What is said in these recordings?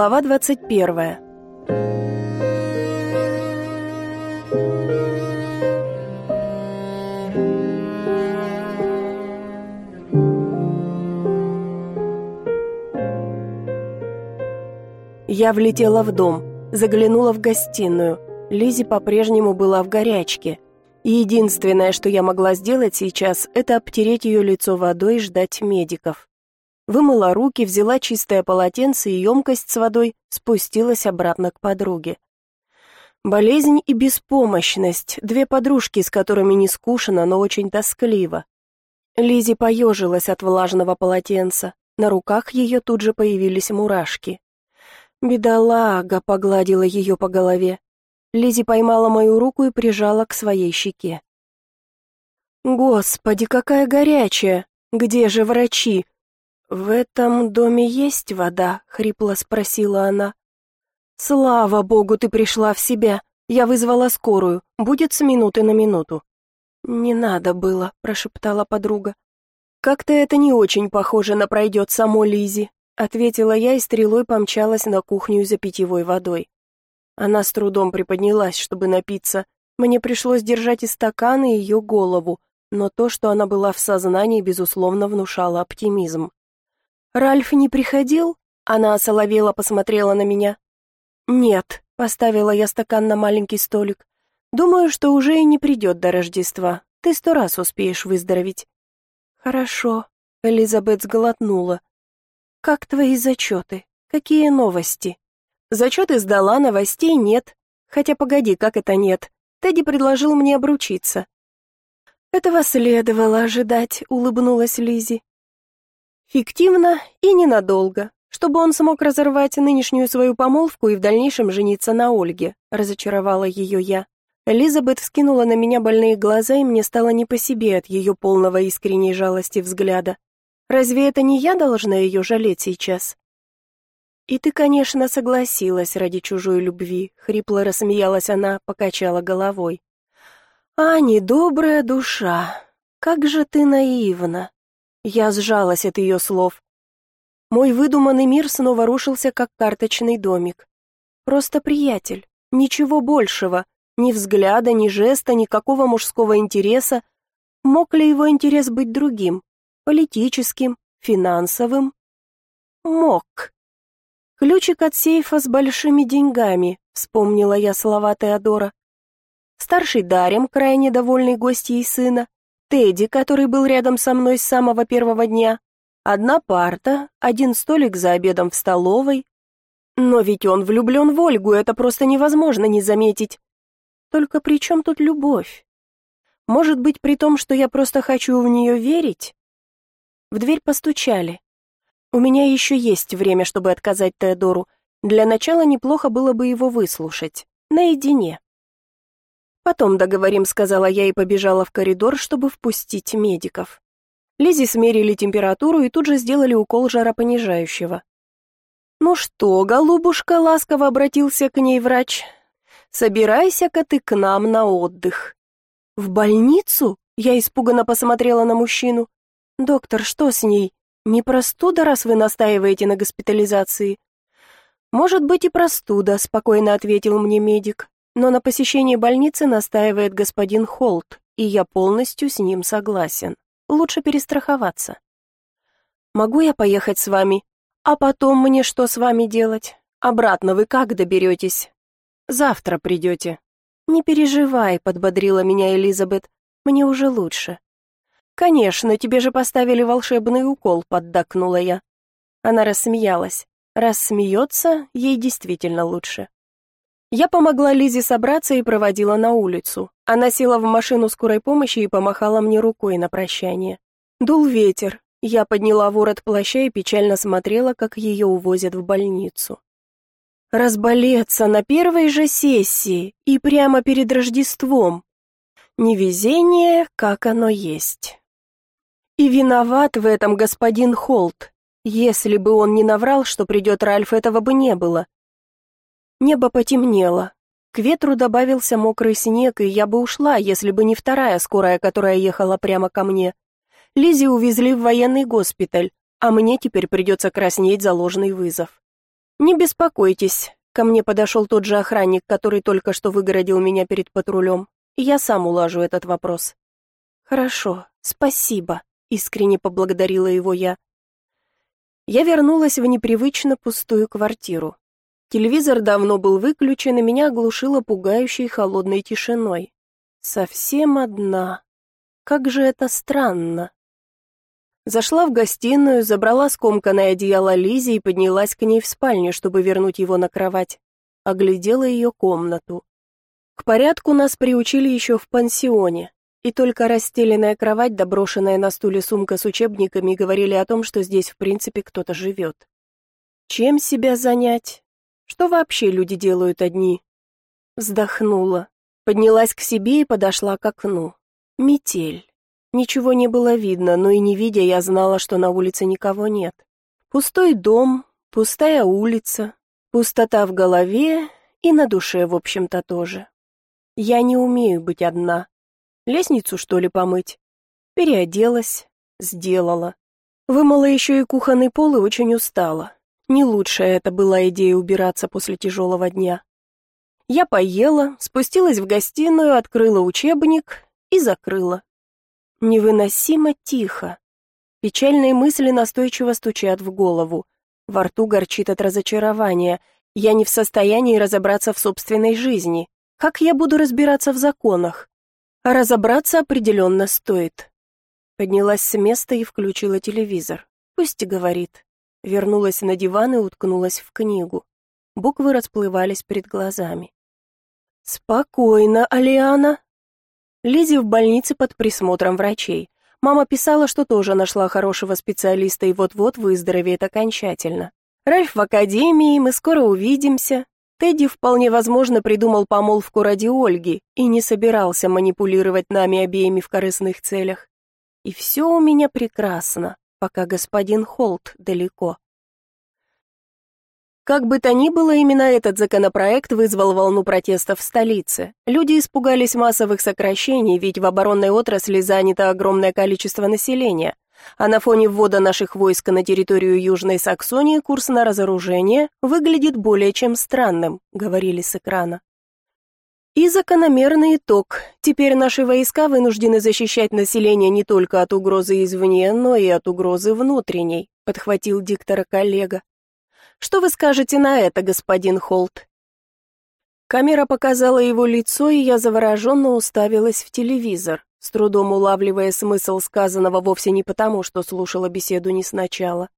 Глава 21. Я влетела в дом, заглянула в гостиную. Лизи по-прежнему была в горячке. И единственное, что я могла сделать сейчас, это обтереть ее лицо водой и ждать медиков. Вымыла руки, взяла чистое полотенце и емкость с водой, спустилась обратно к подруге. Болезнь и беспомощность — две подружки, с которыми не скучно, но очень тоскливо. Лизи поежилась от влажного полотенца. На руках ее тут же появились мурашки. «Бедолага!» — погладила ее по голове. Лизи поймала мою руку и прижала к своей щеке. «Господи, какая горячая! Где же врачи? «В этом доме есть вода?» — хрипло спросила она. «Слава богу, ты пришла в себя. Я вызвала скорую. Будет с минуты на минуту». «Не надо было», — прошептала подруга. «Как-то это не очень похоже на пройдет само Лизи», — ответила я и стрелой помчалась на кухню за питьевой водой. Она с трудом приподнялась, чтобы напиться. Мне пришлось держать из стакана ее голову, но то, что она была в сознании, безусловно, внушало оптимизм. «Ральф не приходил?» Она осоловела посмотрела на меня. «Нет», — поставила я стакан на маленький столик. «Думаю, что уже и не придет до Рождества. Ты сто раз успеешь выздороветь». «Хорошо», — Элизабет сглотнула. «Как твои зачеты? Какие новости?» «Зачеты сдала, новостей нет. Хотя погоди, как это нет? Тедди предложил мне обручиться». «Этого следовало ожидать», — улыбнулась Лизи. Фиктивно и ненадолго, чтобы он смог разорвать нынешнюю свою помолвку и в дальнейшем жениться на Ольге, разочаровала ее я. Элизабет вскинула на меня больные глаза, и мне стало не по себе от ее полного искренней жалости взгляда. Разве это не я должна ее жалеть сейчас? И ты, конечно, согласилась ради чужой любви, хрипло рассмеялась она, покачала головой. А, недобрая душа, как же ты наивна. Я сжалась от ее слов. Мой выдуманный мир снова рушился, как карточный домик. Просто приятель, ничего большего, ни взгляда, ни жеста, никакого мужского интереса. Мог ли его интерес быть другим? Политическим, финансовым? Мог. Ключик от сейфа с большими деньгами, вспомнила я слова Теодора. Старший Дарем, крайне довольный гостьей сына, Тедди, который был рядом со мной с самого первого дня, одна парта, один столик за обедом в столовой. Но ведь он влюблен в Ольгу, это просто невозможно не заметить. Только при чем тут любовь? Может быть, при том, что я просто хочу в нее верить? В дверь постучали. У меня еще есть время, чтобы отказать Теодору. Для начала неплохо было бы его выслушать. Наедине. «Потом договорим», — сказала я и побежала в коридор, чтобы впустить медиков. Лизе смерили температуру и тут же сделали укол жаропонижающего. «Ну что, голубушка», — ласково обратился к ней врач, — «собирайся-ка ты к нам на отдых». «В больницу?» — я испуганно посмотрела на мужчину. «Доктор, что с ней? Не простуда, раз вы настаиваете на госпитализации?» «Может быть и простуда», — спокойно ответил мне медик но на посещении больницы настаивает господин Холт, и я полностью с ним согласен. Лучше перестраховаться. Могу я поехать с вами? А потом мне что с вами делать? Обратно вы как доберетесь? Завтра придете. Не переживай, подбодрила меня Элизабет. Мне уже лучше. Конечно, тебе же поставили волшебный укол, поддакнула я. Она рассмеялась. Раз смеется, ей действительно лучше. Я помогла Лизе собраться и проводила на улицу. Она села в машину скорой помощи и помахала мне рукой на прощание. Дул ветер. Я подняла ворот плаща и печально смотрела, как ее увозят в больницу. Разболеться на первой же сессии и прямо перед Рождеством. Невезение, как оно есть. И виноват в этом господин Холт. Если бы он не наврал, что придет Ральф, этого бы не было. Небо потемнело. К ветру добавился мокрый снег, и я бы ушла, если бы не вторая скорая, которая ехала прямо ко мне. Лизи увезли в военный госпиталь, а мне теперь придется краснеть за ложный вызов. «Не беспокойтесь», — ко мне подошел тот же охранник, который только что выгородил меня перед патрулем. «Я сам улажу этот вопрос». «Хорошо, спасибо», — искренне поблагодарила его я. Я вернулась в непривычно пустую квартиру. Телевизор давно был выключен, и меня оглушило пугающей холодной тишиной. Совсем одна. Как же это странно. Зашла в гостиную, забрала скомканное одеяло Лизи и поднялась к ней в спальню, чтобы вернуть его на кровать. Оглядела ее комнату. К порядку нас приучили еще в пансионе, и только расстеленная кровать, доброшенная на стуле сумка с учебниками говорили о том, что здесь в принципе кто-то живет. Чем себя занять? Что вообще люди делают одни? Вздохнула, поднялась к себе и подошла к окну. Метель. Ничего не было видно, но и не видя, я знала, что на улице никого нет. Пустой дом, пустая улица, пустота в голове и на душе, в общем-то, тоже. Я не умею быть одна. Лестницу, что ли, помыть? Переоделась, сделала. Вымыла еще и кухонный пол и очень устала. Не лучшая это была идея убираться после тяжелого дня. Я поела, спустилась в гостиную, открыла учебник и закрыла. Невыносимо тихо. Печальные мысли настойчиво стучат в голову. Во рту горчит от разочарования. Я не в состоянии разобраться в собственной жизни. Как я буду разбираться в законах? А разобраться определенно стоит. Поднялась с места и включила телевизор. Пусть и говорит. Вернулась на диван и уткнулась в книгу. Буквы расплывались перед глазами. «Спокойно, Алиана», Лизи в больнице под присмотром врачей. Мама писала, что тоже нашла хорошего специалиста и вот-вот выздоровеет окончательно. Ральф в академии, мы скоро увидимся. Тедди вполне возможно придумал помолвку ради Ольги и не собирался манипулировать нами обеими в корыстных целях. И все у меня прекрасно, пока господин Холт далеко. Как бы то ни было, именно этот законопроект вызвал волну протестов в столице. Люди испугались массовых сокращений, ведь в оборонной отрасли занято огромное количество населения. А на фоне ввода наших войск на территорию Южной Саксонии курс на разоружение выглядит более чем странным, говорили с экрана. И закономерный итог. Теперь наши войска вынуждены защищать население не только от угрозы извне, но и от угрозы внутренней, подхватил диктора коллега. Что вы скажете на это, господин Холт?» Камера показала его лицо, и я завороженно уставилась в телевизор, с трудом улавливая смысл сказанного вовсе не потому, что слушала беседу не сначала.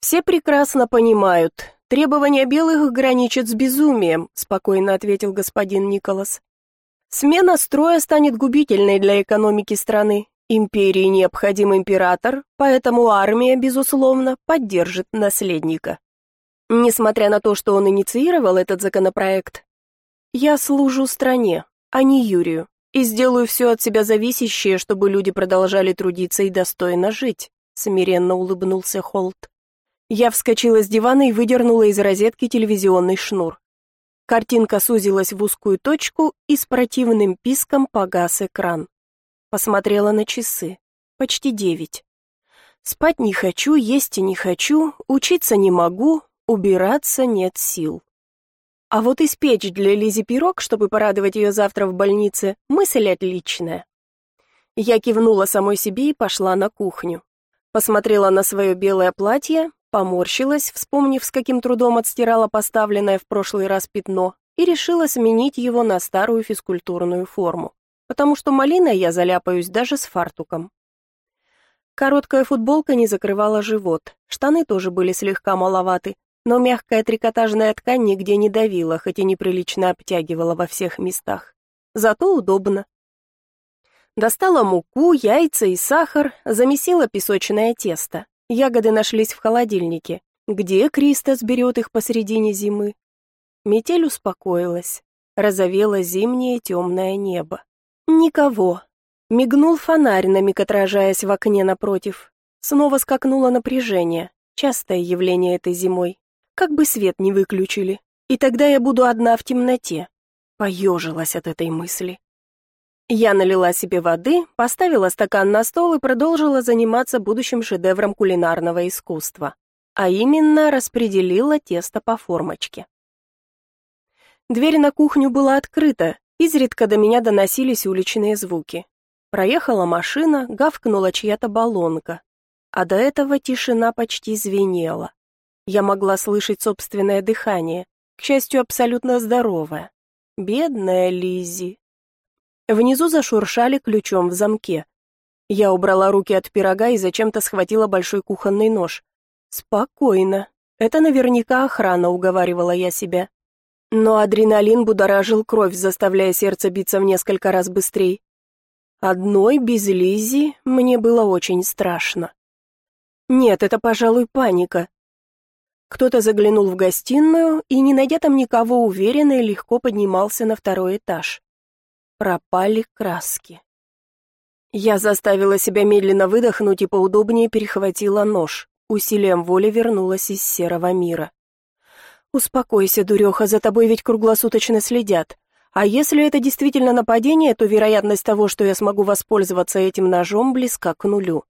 «Все прекрасно понимают. Требования белых граничат с безумием», спокойно ответил господин Николас. «Смена строя станет губительной для экономики страны. Империи необходим император, поэтому армия, безусловно, поддержит наследника». Несмотря на то, что он инициировал этот законопроект, я служу стране, а не Юрию, и сделаю все от себя зависящее, чтобы люди продолжали трудиться и достойно жить», — смиренно улыбнулся Холт. Я вскочила с дивана и выдернула из розетки телевизионный шнур. Картинка сузилась в узкую точку, и с противным писком погас экран. Посмотрела на часы. Почти девять. Спать не хочу, есть и не хочу, учиться не могу, Убираться нет сил. А вот испечь для Лизи пирог, чтобы порадовать ее завтра в больнице, мысль отличная. Я кивнула самой себе и пошла на кухню. Посмотрела на свое белое платье, поморщилась, вспомнив, с каким трудом отстирала поставленное в прошлый раз пятно, и решила сменить его на старую физкультурную форму, потому что малиной я заляпаюсь даже с фартуком. Короткая футболка не закрывала живот, штаны тоже были слегка маловаты, но мягкая трикотажная ткань нигде не давила, хоть и неприлично обтягивала во всех местах. Зато удобно. Достала муку, яйца и сахар, замесила песочное тесто. Ягоды нашлись в холодильнике. Где Кристос берет их посредине зимы? Метель успокоилась. Разовело зимнее темное небо. Никого. Мигнул фонарь, на миг отражаясь в окне напротив. Снова скакнуло напряжение. Частое явление этой зимой. Как бы свет не выключили, и тогда я буду одна в темноте. Поежилась от этой мысли. Я налила себе воды, поставила стакан на стол и продолжила заниматься будущим шедевром кулинарного искусства. а именно распределила тесто по формочке. Дверь на кухню была открыта, изредка до меня доносились уличные звуки. Проехала машина, гавкнула чья-то баллонка, а до этого тишина почти звенела. Я могла слышать собственное дыхание, к счастью, абсолютно здоровое. Бедная Лизи. Внизу зашуршали ключом в замке. Я убрала руки от пирога и зачем-то схватила большой кухонный нож. Спокойно. Это наверняка охрана, уговаривала я себя. Но адреналин будоражил кровь, заставляя сердце биться в несколько раз быстрее. Одной, без Лизи, мне было очень страшно. Нет, это, пожалуй, паника. Кто-то заглянул в гостиную и, не найдя там никого, уверенно легко поднимался на второй этаж. Пропали краски. Я заставила себя медленно выдохнуть и поудобнее перехватила нож. Усилием воли вернулась из серого мира. «Успокойся, дуреха, за тобой ведь круглосуточно следят. А если это действительно нападение, то вероятность того, что я смогу воспользоваться этим ножом, близка к нулю.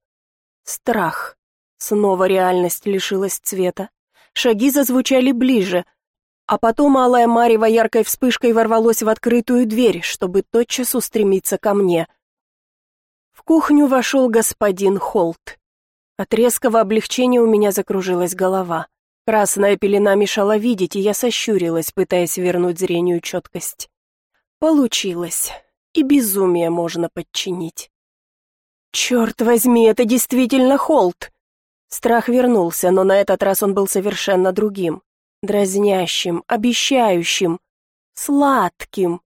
Страх. Снова реальность лишилась цвета. Шаги зазвучали ближе, а потом алая марево яркой вспышкой ворвалось в открытую дверь, чтобы тотчас устремиться ко мне. В кухню вошел господин Холт. От резкого облегчения у меня закружилась голова. Красная пелена мешала видеть, и я сощурилась, пытаясь вернуть зрению четкость. Получилось. И безумие можно подчинить. «Черт возьми, это действительно Холт!» Страх вернулся, но на этот раз он был совершенно другим. Дразнящим, обещающим, сладким.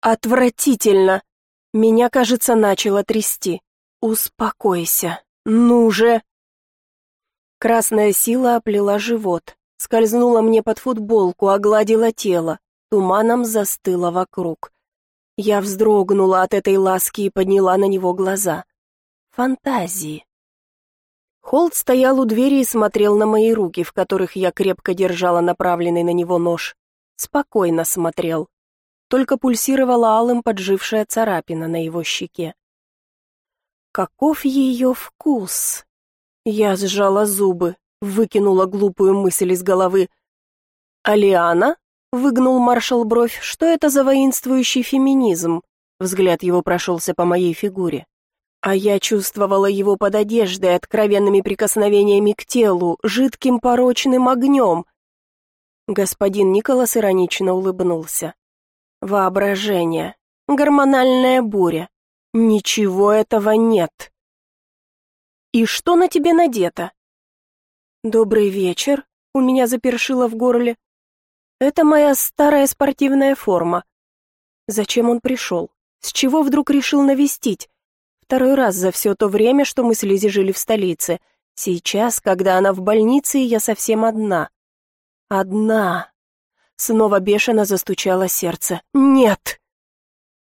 Отвратительно. Меня, кажется, начало трясти. Успокойся. Ну же. Красная сила оплела живот, скользнула мне под футболку, огладила тело, туманом застыла вокруг. Я вздрогнула от этой ласки и подняла на него глаза. Фантазии. Холд стоял у двери и смотрел на мои руки, в которых я крепко держала направленный на него нож. Спокойно смотрел. Только пульсировала алым поджившая царапина на его щеке. Каков ее вкус? Я сжала зубы, выкинула глупую мысль из головы. «Алиана?» — выгнул маршал бровь. «Что это за воинствующий феминизм?» Взгляд его прошелся по моей фигуре. А я чувствовала его под одеждой, откровенными прикосновениями к телу, жидким порочным огнем. Господин Николас иронично улыбнулся. Воображение. Гормональная буря. Ничего этого нет. «И что на тебе надето?» «Добрый вечер», — у меня запершило в горле. «Это моя старая спортивная форма». Зачем он пришел? С чего вдруг решил навестить? Второй раз за все то время, что мы с Лизи жили в столице. Сейчас, когда она в больнице, я совсем одна. Одна. Снова бешено застучало сердце. «Нет!»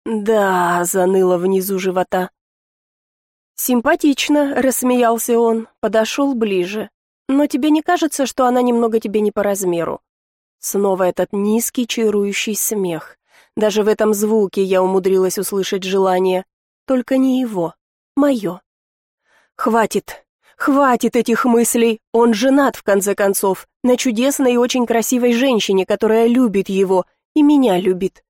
«Да», — заныло внизу живота. «Симпатично», — рассмеялся он, подошел ближе. «Но тебе не кажется, что она немного тебе не по размеру?» Снова этот низкий чарующий смех. Даже в этом звуке я умудрилась услышать желание. Только не его, мое. «Хватит, хватит этих мыслей. Он женат, в конце концов, на чудесной и очень красивой женщине, которая любит его и меня любит.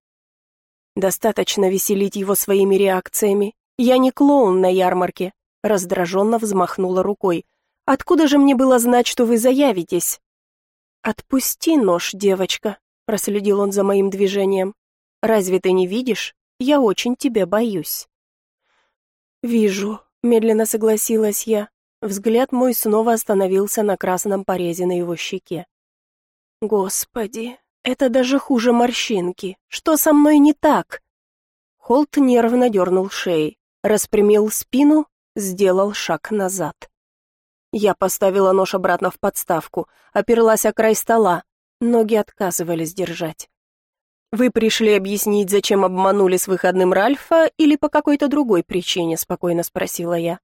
Достаточно веселить его своими реакциями, «Я не клоун на ярмарке», — раздраженно взмахнула рукой. «Откуда же мне было знать, что вы заявитесь?» «Отпусти нож, девочка», — проследил он за моим движением. «Разве ты не видишь? Я очень тебя боюсь». «Вижу», — медленно согласилась я. Взгляд мой снова остановился на красном порезе на его щеке. «Господи, это даже хуже морщинки. Что со мной не так?» Холт нервно дернул шеей распрямил спину, сделал шаг назад. Я поставила нож обратно в подставку, оперлась о край стола, ноги отказывались держать. «Вы пришли объяснить, зачем обманули с выходным Ральфа или по какой-то другой причине?» — спокойно спросила я.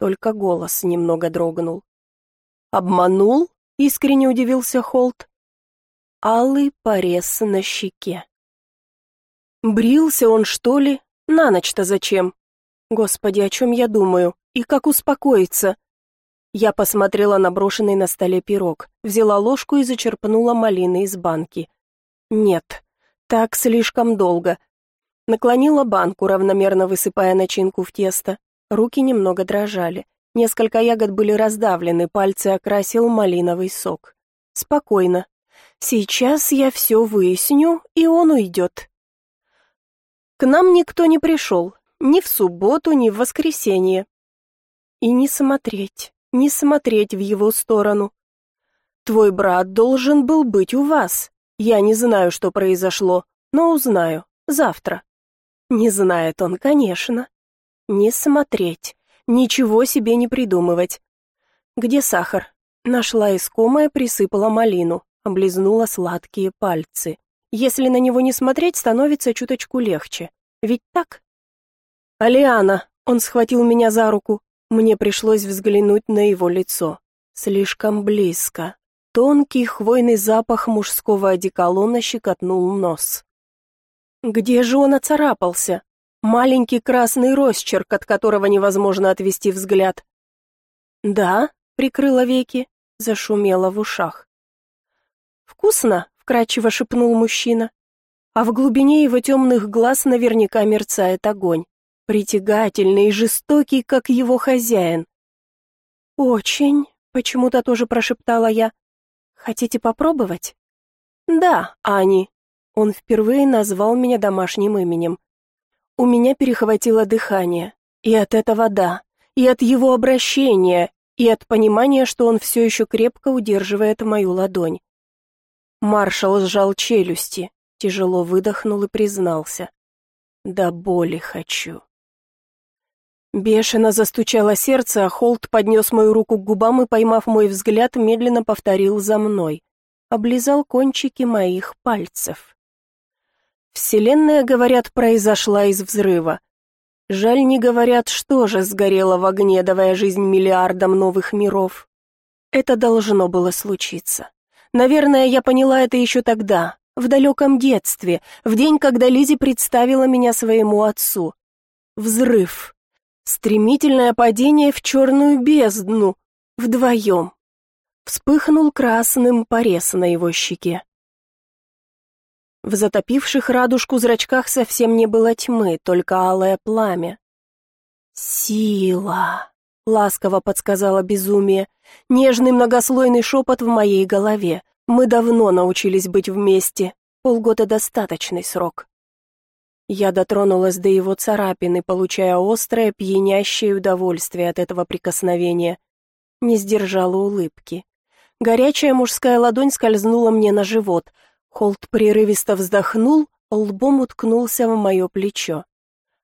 Только голос немного дрогнул. «Обманул?» — искренне удивился Холт. Алый порез на щеке. Брился он, что ли? На ночь-то зачем? Господи, о чем я думаю? И как успокоиться? Я посмотрела на брошенный на столе пирог, взяла ложку и зачерпнула малины из банки. Нет, так слишком долго. Наклонила банку, равномерно высыпая начинку в тесто. Руки немного дрожали. Несколько ягод были раздавлены, пальцы окрасил малиновый сок. Спокойно. Сейчас я все выясню, и он уйдет. К нам никто не пришел, ни в субботу, ни в воскресенье. И не смотреть, не смотреть в его сторону. Твой брат должен был быть у вас. Я не знаю, что произошло, но узнаю. Завтра. Не знает он, конечно. Не смотреть. Ничего себе не придумывать. Где сахар? Нашла искомое, присыпала малину, облизнула сладкие пальцы. Если на него не смотреть, становится чуточку легче. Ведь так? «Алиана!» — он схватил меня за руку. Мне пришлось взглянуть на его лицо. Слишком близко. Тонкий хвойный запах мужского одеколона щекотнул нос. Где же он оцарапался? Маленький красный росчерк, от которого невозможно отвести взгляд. «Да», — прикрыла веки, зашумела в ушах. «Вкусно?» — вкрадчиво шепнул мужчина. А в глубине его темных глаз наверняка мерцает огонь, притягательный и жестокий, как его хозяин. «Очень», — почему-то тоже прошептала я. «Хотите попробовать?» «Да, Ани», он впервые назвал меня домашним именем. У меня перехватило дыхание. И от этого да, и от его обращения, и от понимания, что он все еще крепко удерживает мою ладонь. Маршал сжал челюсти, тяжело выдохнул и признался. «Да боли хочу». Бешено застучало сердце, а Холт поднес мою руку к губам и, поймав мой взгляд, медленно повторил за мной. Облизал кончики моих пальцев. Вселенная, говорят, произошла из взрыва. Жаль, не говорят, что же сгорело в огне, давая жизнь миллиардам новых миров. Это должно было случиться. Наверное, я поняла это еще тогда, в далеком детстве, в день, когда Лизи представила меня своему отцу. Взрыв. Стремительное падение в черную бездну. Вдвоем. Вспыхнул красным порез на его щеке. В затопивших радужку зрачках совсем не было тьмы, только алое пламя. «Сила!» — ласково подсказала безумие. Нежный многослойный шепот в моей голове. Мы давно научились быть вместе. Полгода — достаточный срок. Я дотронулась до его царапины, получая острое, пьянящее удовольствие от этого прикосновения. Не сдержала улыбки. Горячая мужская ладонь скользнула мне на живот — Холт прерывисто вздохнул, лбом уткнулся в мое плечо.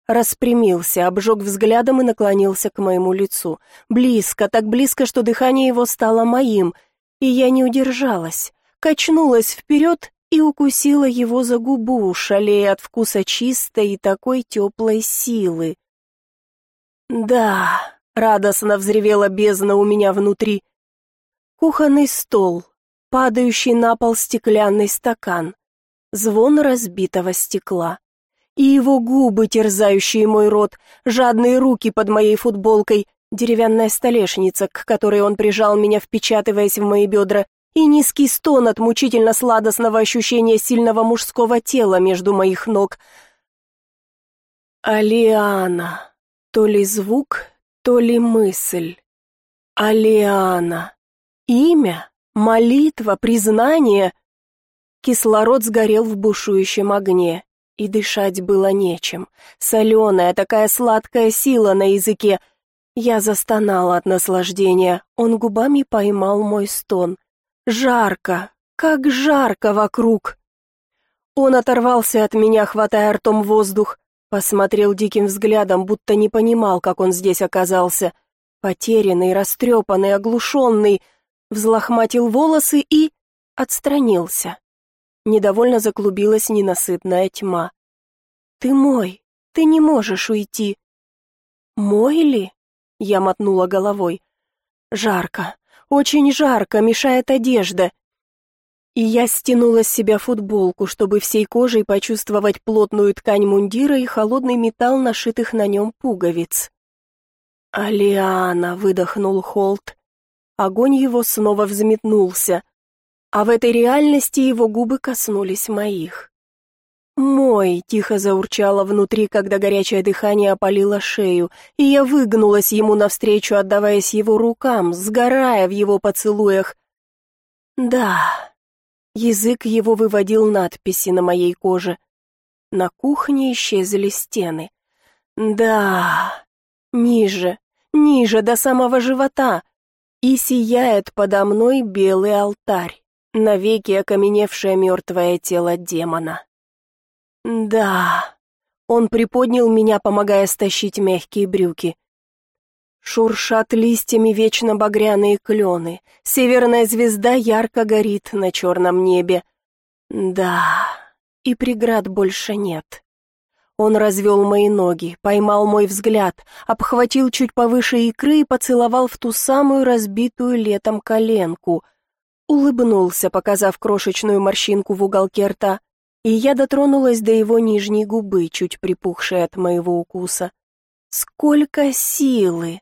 Распрямился, обжег взглядом и наклонился к моему лицу. Близко, так близко, что дыхание его стало моим, и я не удержалась. Качнулась вперед и укусила его за губу, шалея от вкуса чистой и такой теплой силы. «Да», — радостно взревела бездна у меня внутри. Кухонный стол, падающий на пол стеклянный стакан, звон разбитого стекла. И его губы, терзающие мой рот, жадные руки под моей футболкой, деревянная столешница, к которой он прижал меня, впечатываясь в мои бедра, и низкий стон от мучительно-сладостного ощущения сильного мужского тела между моих ног. Алиана. То ли звук, то ли мысль. Алиана. Имя? Молитва, признание. Кислород сгорел в бушующем огне, и дышать было нечем. Соленая, такая сладкая сила на языке. Я застонала от наслаждения. Он губами поймал мой стон. Жарко, как жарко вокруг. Он оторвался от меня, хватая ртом воздух, посмотрел диким взглядом, будто не понимал, как он здесь оказался. Потерянный, растрепанный, оглушенный — взлохматил волосы и... отстранился. Недовольно заклубилась ненасытная тьма. «Ты мой, ты не можешь уйти». «Мой ли?» — я мотнула головой. «Жарко, очень жарко, мешает одежда». И я стянула с себя футболку, чтобы всей кожей почувствовать плотную ткань мундира и холодный металл нашитых на нем пуговиц. «Алиана», — выдохнул Холт, Огонь его снова взметнулся, а в этой реальности его губы коснулись моих. «Мой!» — тихо заурчало внутри, когда горячее дыхание опалило шею, и я выгнулась ему навстречу, отдаваясь его рукам, сгорая в его поцелуях. «Да!» Язык его выводил надписи на моей коже. На кухне исчезли стены. «Да!» Ниже, ниже, до самого живота. И сияет подо мной белый алтарь, навеки окаменевшее мертвое тело демона. Да. Он приподнял меня, помогая стащить мягкие брюки. Шуршат листьями вечно багряные клены. Северная звезда ярко горит на черном небе. Да, и преград больше нет. Он развел мои ноги, поймал мой взгляд, обхватил чуть повыше икры и поцеловал в ту самую разбитую летом коленку. Улыбнулся, показав крошечную морщинку в уголке рта и я дотронулась до его нижней губы, чуть припухшей от моего укуса. Сколько силы!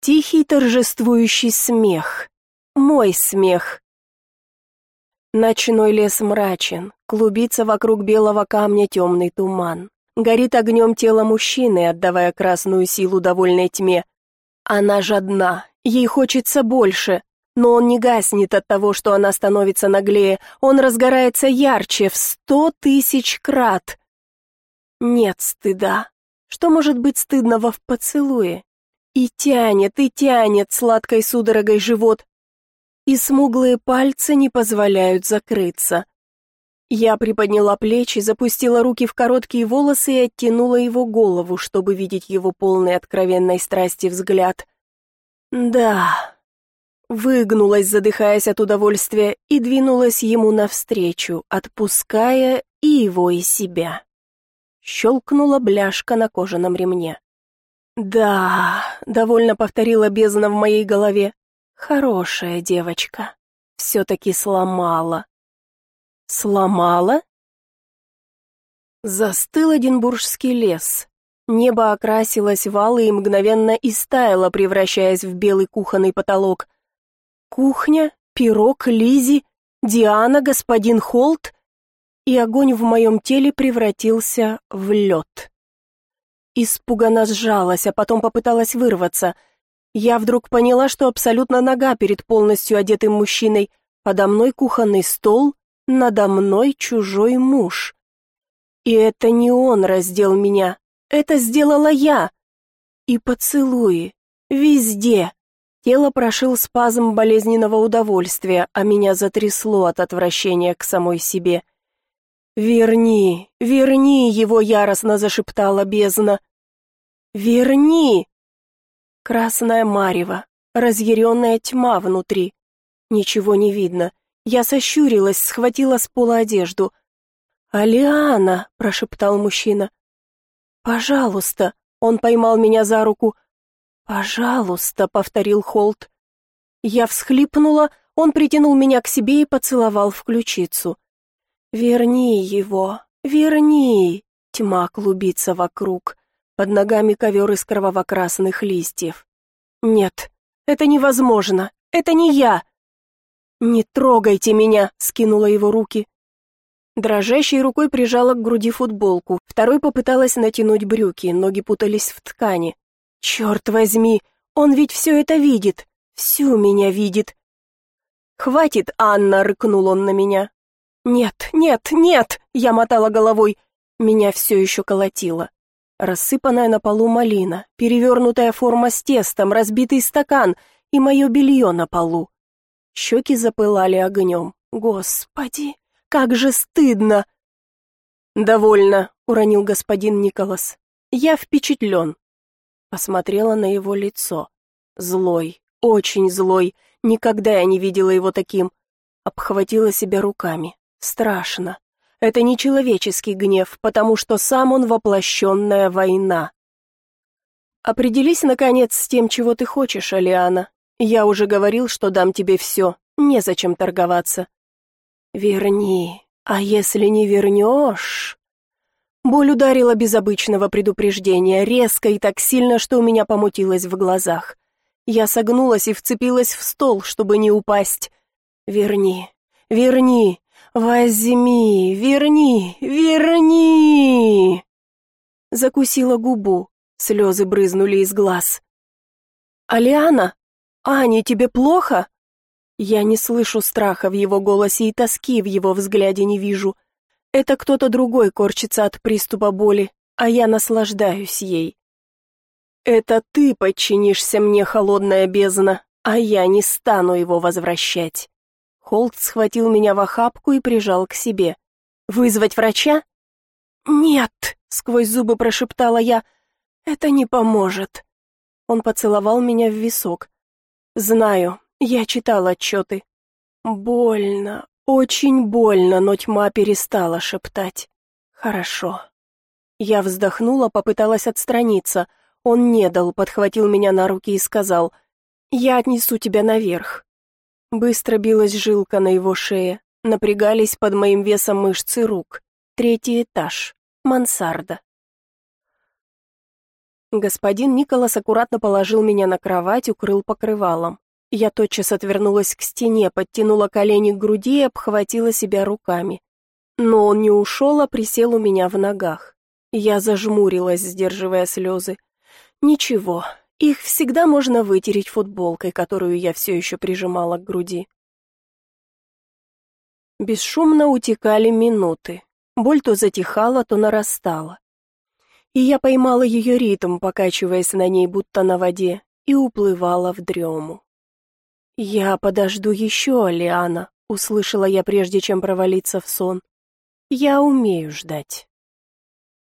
Тихий торжествующий смех. Мой смех. Ночной лес мрачен, клубится вокруг белого камня темный туман. Горит огнем тело мужчины, отдавая красную силу довольной тьме. Она жадна, ей хочется больше, но он не гаснет от того, что она становится наглее, он разгорается ярче в сто тысяч крат. Нет стыда. Что может быть стыдного в поцелуе? И тянет, и тянет сладкой судорогой живот, и смуглые пальцы не позволяют закрыться. Я приподняла плечи, запустила руки в короткие волосы и оттянула его голову, чтобы видеть его полный откровенной страсти взгляд. Да, выгнулась, задыхаясь от удовольствия, и двинулась ему навстречу, отпуская и его, и себя. Щелкнула бляшка на кожаном ремне. «Да», — довольно повторила бездна в моей голове, — «хорошая девочка. Все-таки сломала». «Сломала?» Застыл Эдинбургский лес. Небо окрасилось в алый и мгновенно истаяло, превращаясь в белый кухонный потолок — Кухня, пирог, Лизи, Диана, господин Холт, и огонь в моем теле превратился в лед. Испуганно сжалась, а потом попыталась вырваться. Я вдруг поняла, что абсолютно нога перед полностью одетым мужчиной, подо мной кухонный стол, надо мной чужой муж. И это не он раздел меня, это сделала я. И поцелуи, везде. Тело прошил спазм болезненного удовольствия, а меня затрясло от отвращения к самой себе. «Верни, верни его!» — яростно зашептала бездна. «Верни!» Красная марево, разъяренная тьма внутри. Ничего не видно. Я сощурилась, схватила с пола одежду. «Алиана!» — прошептал мужчина. «Пожалуйста!» — он поймал меня за руку — «Пожалуйста», — повторил Холт. Я всхлипнула, он притянул меня к себе и поцеловал в ключицу. «Верни его, верни!» Тьма клубится вокруг. Под ногами ковер из кроваво-красных листьев. «Нет, это невозможно, это не я!» «Не трогайте меня!» — скинула его руки. Дрожащей рукой прижала к груди футболку, второй попыталась натянуть брюки, ноги путались в ткани. Черт возьми, он ведь все это видит, всю меня видит. «Хватит, Анна!» — рыкнул он на меня. «Нет, нет, нет!» — я мотала головой. Меня все еще колотило. Рассыпанная на полу малина, перевернутая форма с тестом, разбитый стакан и мое белье на полу. Щеки запылали огнем. Господи, как же стыдно! «Довольно», — уронил господин Николас. «Я впечатлен. Посмотрела на его лицо. Злой, очень злой. Никогда я не видела его таким. Обхватила себя руками. Страшно. Это не человеческий гнев, потому что сам он воплощенная война. Определись, наконец, с тем, чего ты хочешь, Алиана. Я уже говорил, что дам тебе все. Незачем торговаться. Верни. А если не вернешь... Боль ударила без обычного предупреждения, резко и так сильно, что у меня помутилось в глазах. Я согнулась и вцепилась в стол, чтобы не упасть. «Верни, верни, возьми, верни, верни!» Закусила губу, слезы брызнули из глаз. «Алиана? Аня, тебе плохо?» Я не слышу страха в его голосе и тоски в его взгляде не вижу. Это кто-то другой корчится от приступа боли, а я наслаждаюсь ей. Это ты подчинишься мне, холодная бездна, а я не стану его возвращать. Холт схватил меня в охапку и прижал к себе. Вызвать врача? Нет, сквозь зубы прошептала я. Это не поможет. Он поцеловал меня в висок. Знаю, я читал отчеты. Больно, очень больно, но тьма перестала шептать. Хорошо. Я вздохнула, попыталась отстраниться. Он не дал, подхватил меня на руки и сказал, «Я отнесу тебя наверх». Быстро билась жилка на его шее, напрягались под моим весом мышцы рук. Третий этаж, мансарда. Господин Николас аккуратно положил меня на кровать, укрыл покрывалом. Я тотчас отвернулась к стене, подтянула колени к груди и обхватила себя руками. Но он не ушел, а присел у меня в ногах. Я зажмурилась, сдерживая слезы. Ничего, их всегда можно вытереть футболкой, которую я все еще прижимала к груди. Бесшумно утекали минуты. Боль то затихала, то нарастала. И я поймала ее ритм, покачиваясь на ней, будто на воде, и уплывала в дрему. «Я подожду еще, Лиана», — услышала я, прежде чем провалиться в сон. «Я умею ждать».